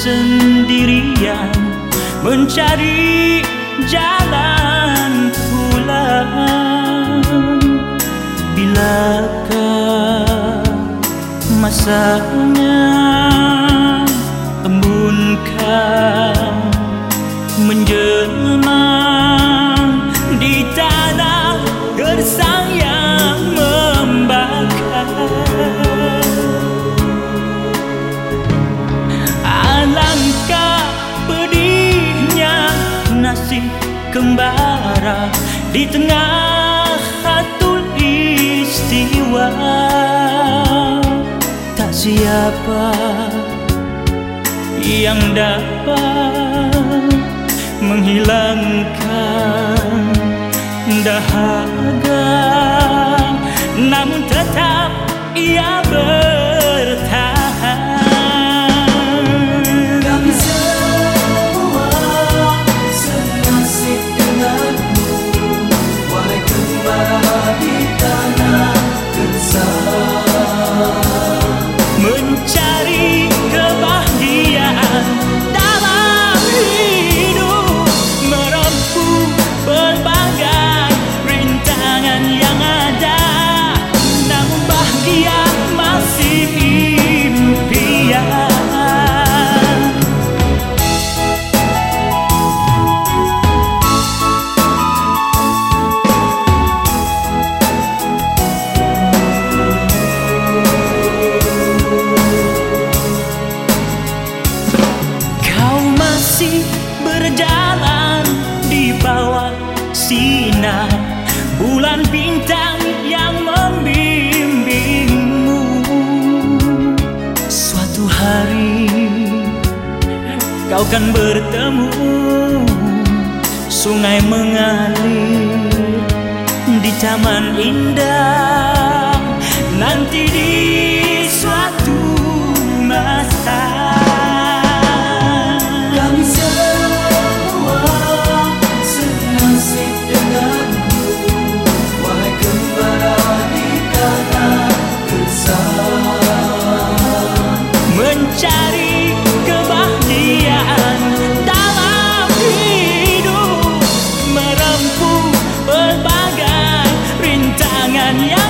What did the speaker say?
bersendirian Mencari jalan pulang. Bilakah masanya embunkan menjelma kembara di tengah hatul istiwa. Tak siapa yang dapat menghilangkan dahaga sinar bulan bintang yang membimbingmu. Suatu hari kau kan bertemu sungai mengalir di taman indah yang